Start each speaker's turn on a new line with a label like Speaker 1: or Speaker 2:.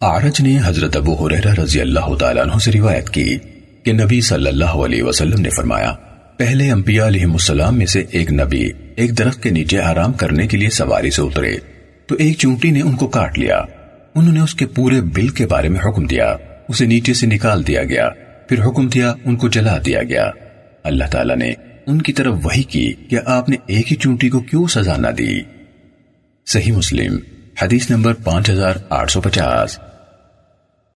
Speaker 1: Arch نے حضرت ابو حریرہ رضی اللہ تعالیٰ عنہ سے روایت کی کہ نبی صلی اللہ علیہ وسلم نے فرمایا، پہلے انبیاء علیہ السلام میں سے ایک نبی ایک درخت کے نیچے آرام کرنے کے لیے سواری سے اترے، تو ایک چونٹی نے ان کو کاٹ لیا۔ انہوں نے اس کے پورے بل کے بارے میں حکم دیا، اسے نیچے سے نکال دیا گیا، پھر حکم دیا ان کو جلا دیا گیا۔ اللہ تعالیٰ نے ان کی طرف وہی کی کہ آپ نے ایک ہی چونٹی کو کیوں سزا نہ دی؟ صحیح مسلم، حدیث نمبر پانچ ہزار آٹھ سو پچاس۔